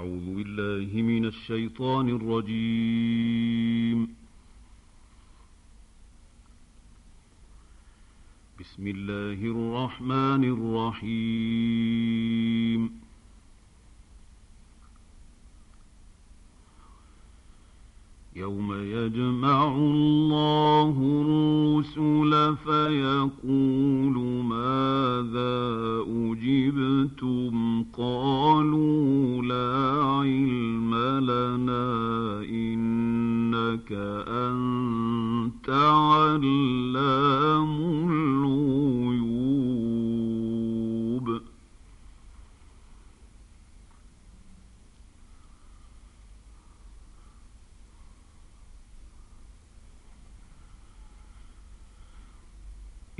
أعوذ بالله من الشيطان الرجيم. بسم الله الرحمن الرحيم. يوم يجمع الله الرسل فيقول أجبتم قالوا لا علم لنا إنك أنت علام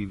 إذ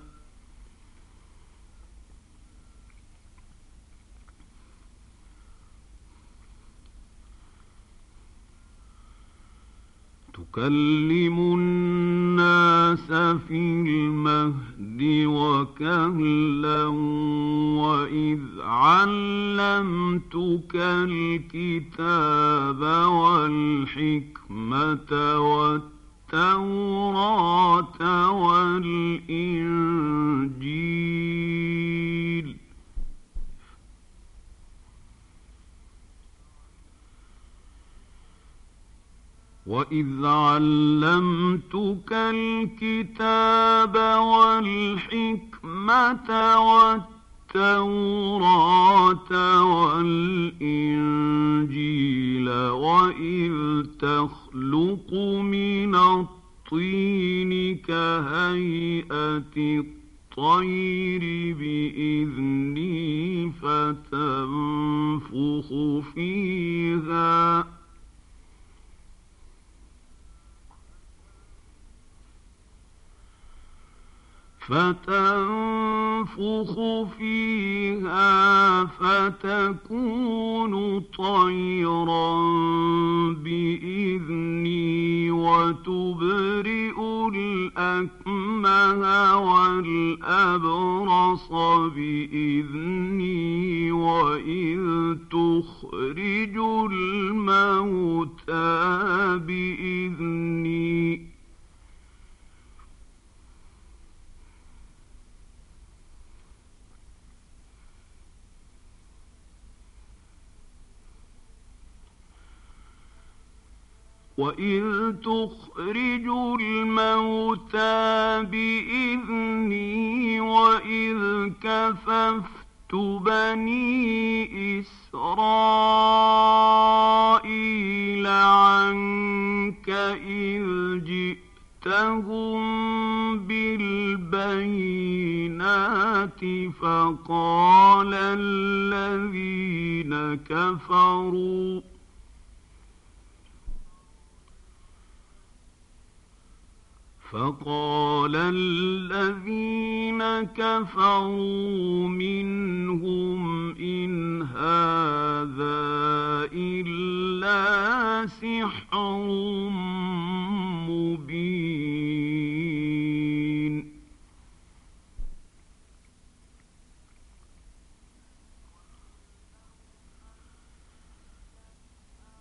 تكلم الناس في المهد وكهلا وإذ علمتك الكتاب والحكمة والتوراة والإنجيل وإذ علمتك الكتاب والحكمة والتوراة والإنجيل وإذ تخلق من الطين كهيئة الطير بإذني فتنفخ فيها فتنفخ فيها فتكون طيرا بإذني وتبرئ الأكمه والأبرص بإذني وإذ تخرج الموتى بإذني. وإذ تخرج الموتى بإذني وإذ كففت بني إسرائيل عنك إذ جئتهم بالبينات فقال الذين كفروا فقال الذين كفروا منهم إن هذا إلا سحر مبين.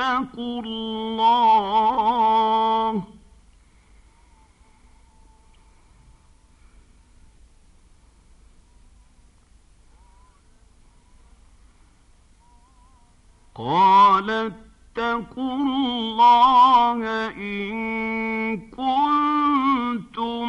اتقوا الله. قال اتقوا الله إن كنتم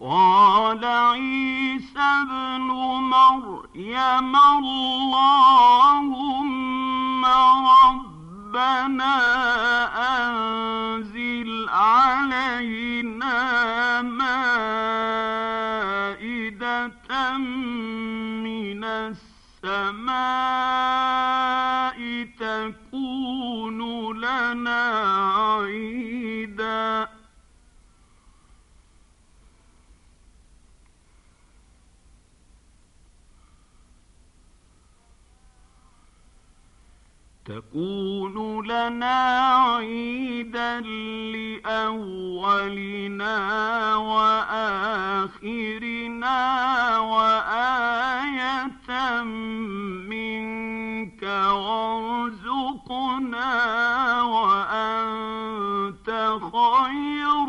قال عيسى ابن مريم اللهم ربنا أنزل علينا مائدة تكون لنا عيدا لأولنا وآخرنا وآية منك وارزقنا وأنت خير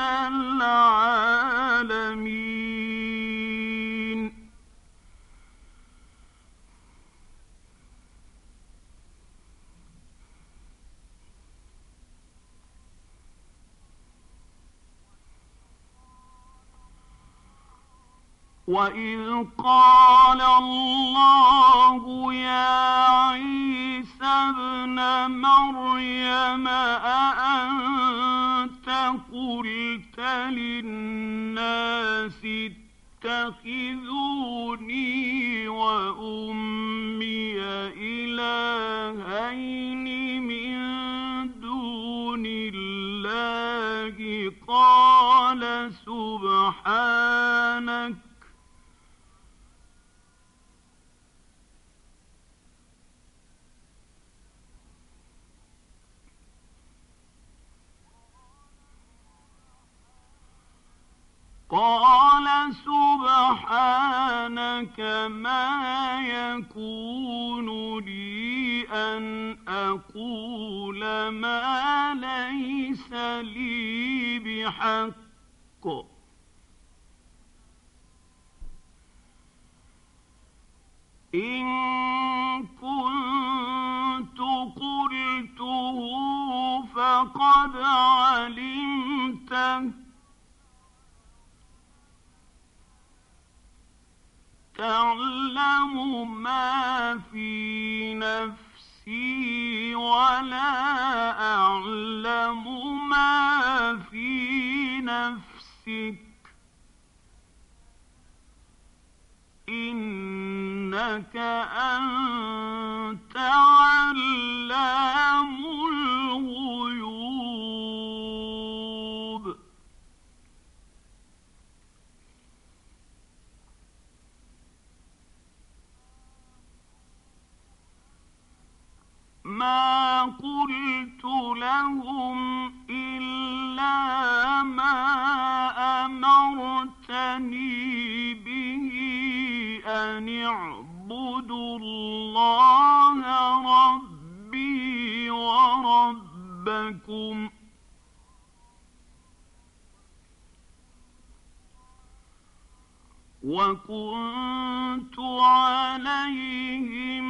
العالمين. وإذ قال الله يا عيسى ابن مريم أأنت قلت للناس اتخذوني وأمي إلهين من دون الله. قال سبحانك قال سبحانك ما يكون لي أن أقول ما ليس لي بحق إن كنت قلته فقد علمته تعلم ما في نفسي ولا أعلم ما في نفسك. إنك أنت علام ما قلت لهم إلا ما أمرتني به أن اعبدوا الله ربي وربكم. وكنت عليهم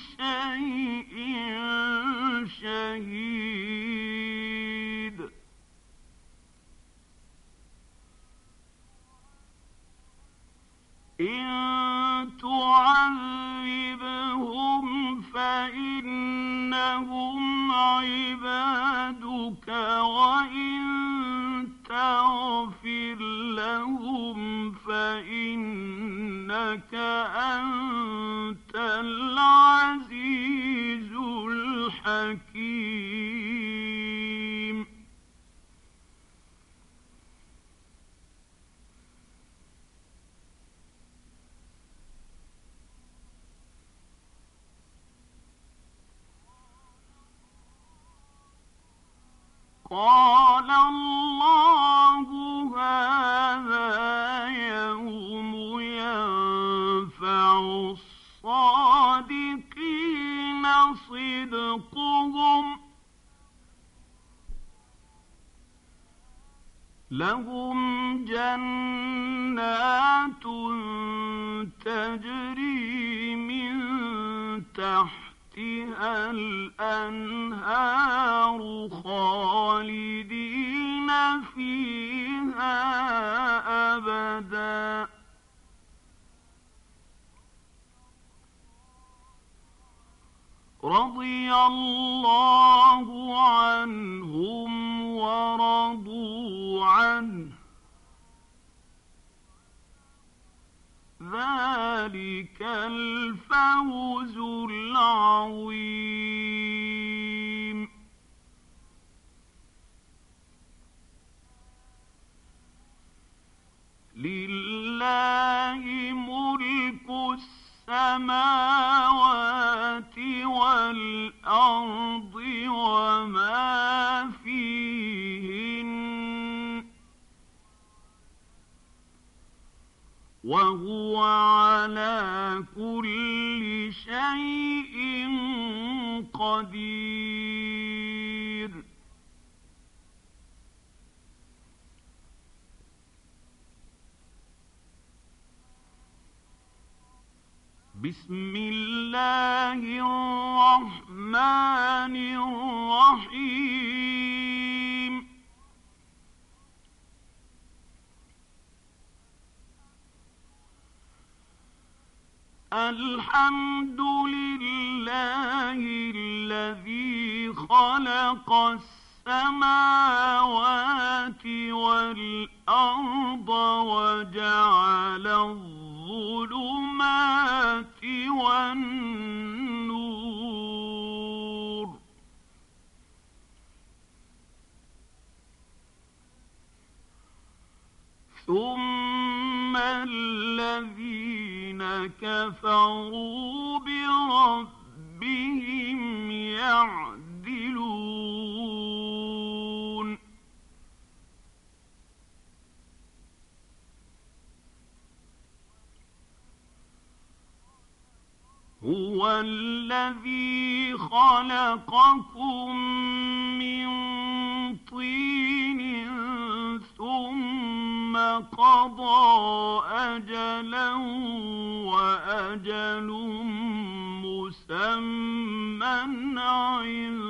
شيء شهيد. تحتها الأنهار خالدين فيها أبدا. رضي الله عنهم ورضوا عنه. ذلك الفوز العظيم. لله ملك السماوات والأرض وما فيهن وهو على كل شيء قدير. بسم الله الرحمن الرحيم. الحمد لله الذي خلق السماوات والأرض وجعل الظلمات والنور. ثم الذين كفروا بربهم يعدلون. هو الذي خلقكم من طين قضى أجلا وأجل مسمى عنده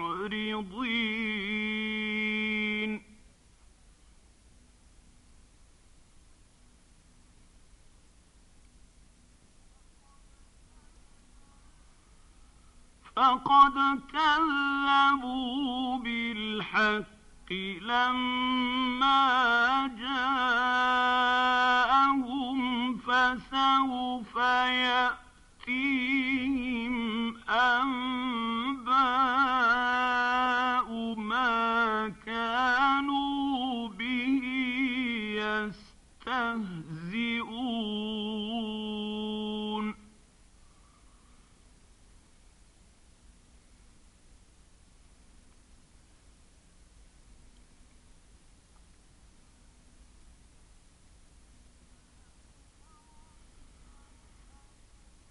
فقد كذبوا بالحق لما جاءهم فسوف يأتيهم أنباء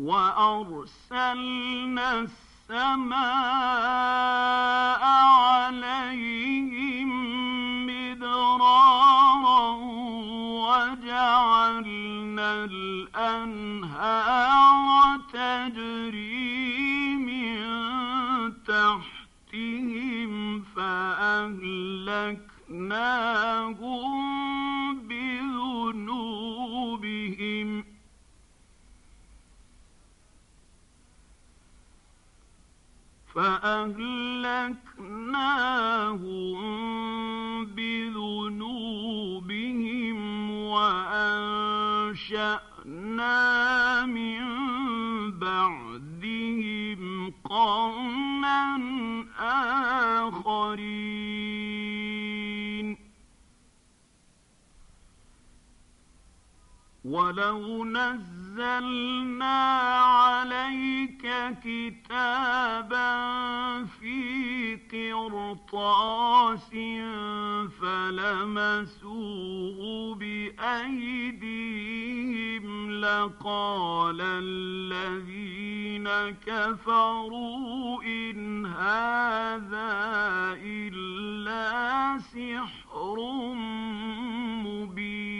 وأرسلنا السماء عليهم مدرارا وجعلنا الأنهار تجري من تحتهم فأهلكناهم بذنوبهم فأهلكناهم بذنوبهم وأنشأنا من بعدهم قرنا آخرين. ولو نزلنا عليك كتابا في قرطاس فلمسوه بأيديهم لقال الذين كفروا إن هذا إلا سحر مبين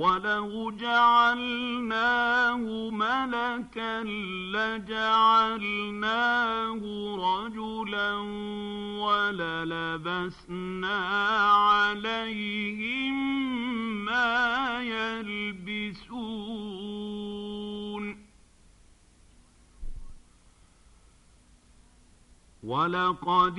ولو جعلناه ملكا لجعلناه رجلا وللبسنا عليهم ما يلبسون ولقد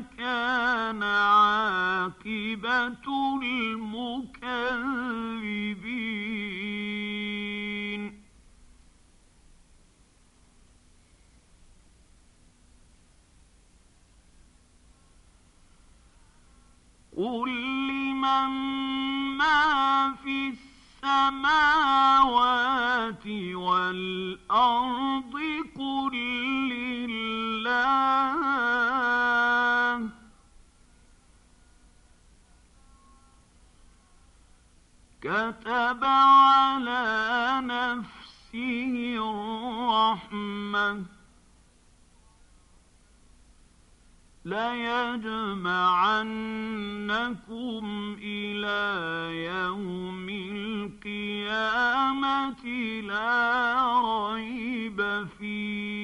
كان عاقبة المكذبين. قل لمن ما في السماوات والأرض كتب على نفسه الرحمة. ليجمعنكم إلى يوم القيامة لا ريب فيه.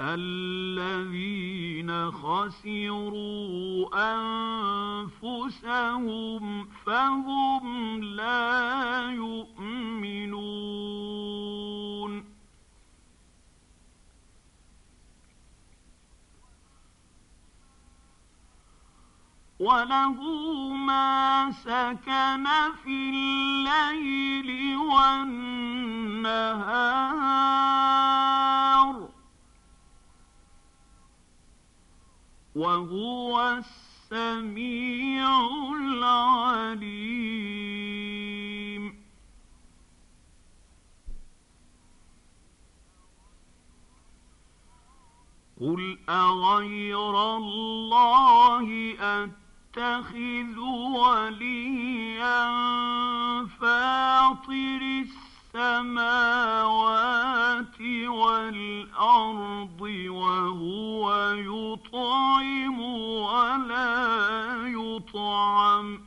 الذين خسروا أنفسهم فهم لا يؤمنون. وله ما سكن في الليل والنهار وهو السميع العليم. قل أغير الله أتبع يتخذ وليا فاطر السماوات والأرض وهو يطعم ولا يطعم.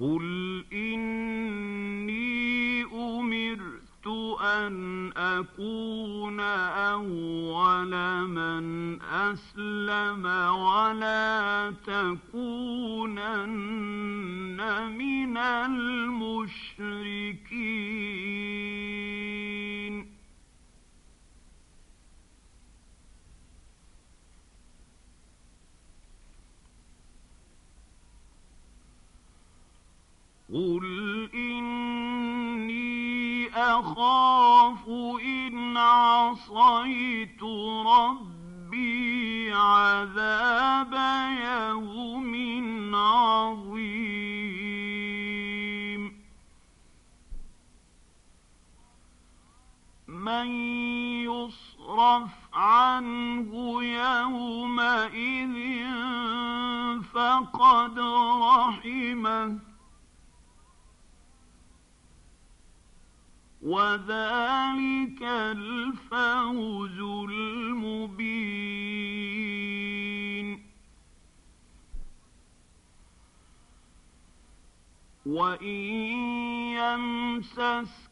قل إني أمرت أن أكون أول من أسلم ولا تكونن من المشركين. قل إني أخاف إن عصيت ربي عذاب يوم عظيم. من يصرف عنه يومئذ فقد رحمه. وذلك الفوز المبين. وإن يمسسك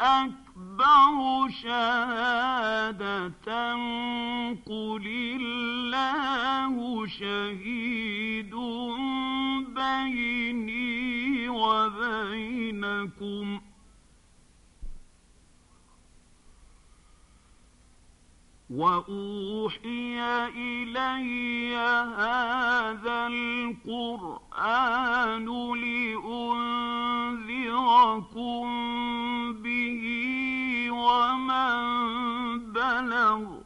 أكبر شهادة قل الله شهيد بيني وبينكم. وأوحي إلي هذا القرآن لأنذركم به ومن بلغ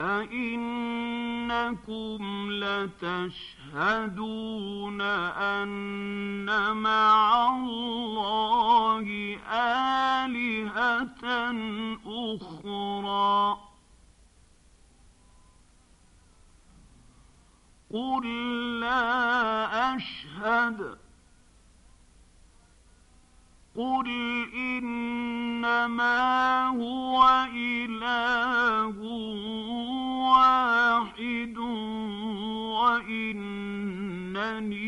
أئنكم لتشهدون أن مع الله آلهة أخرى. قل لا أشهد قل إنما هو إله واحد وإنني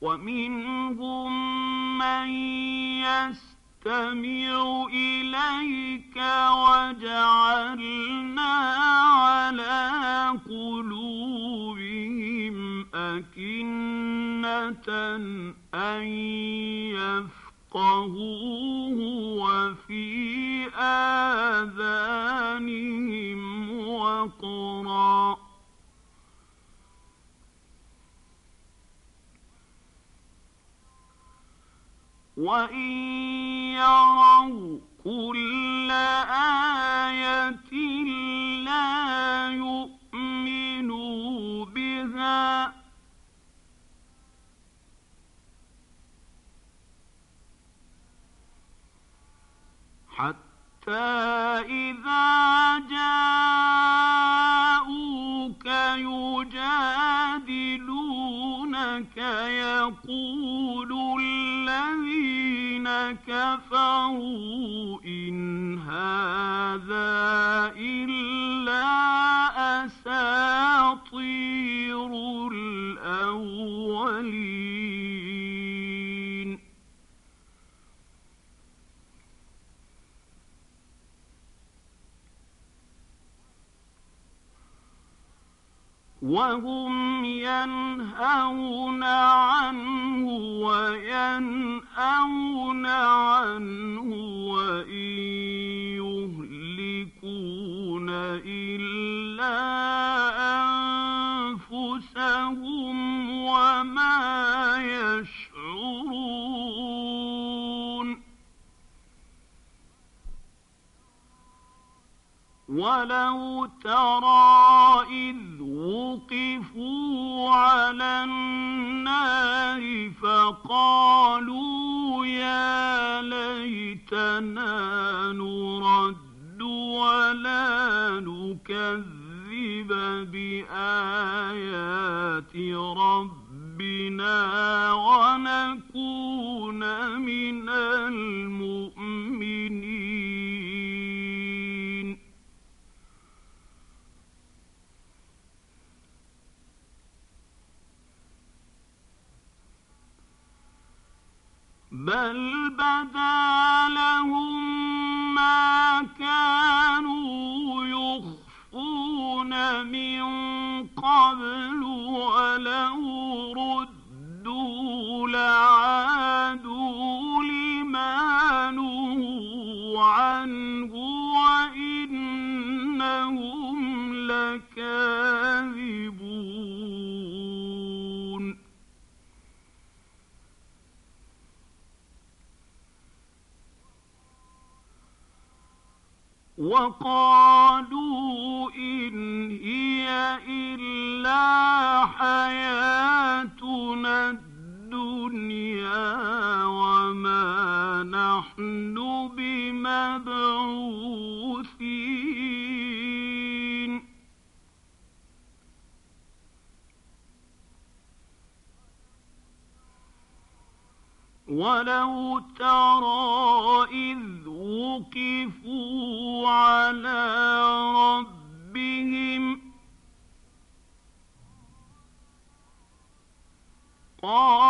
ومنهم من يستمع إليك وجعلنا على قلوبهم أكنة أن يفقهوه. وإن يروا كل آية لا يؤمنوا بها. حتى إذا جاءوك كفروا إن هذا إلا أساطير الأولين. وهم ينهون عنه وينأون عنه وإن يهلكون إلا أنفسهم وما يشعرون. ولو ترى إذ وقفوا على النار فقالوا يا ليتنا نرد ولا نكذب بآيات ربنا ونكون من المؤمنين. بل بدا لهم وقالوا إن هي إلا حياتنا الدنيا وما نحن بمبعوثين. ولو ترى إذ وقفوا على ربهم. قال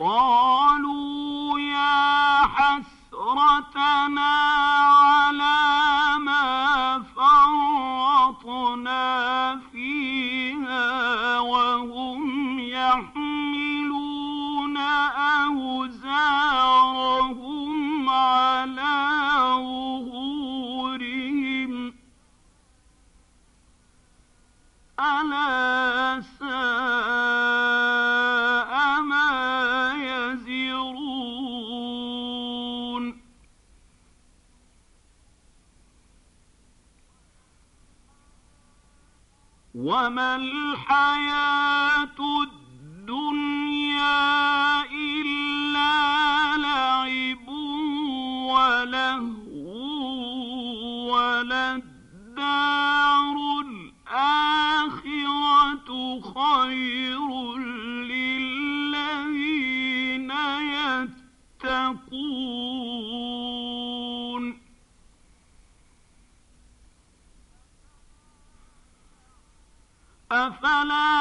قالوا يا حسرتنا 啊呀！أفلا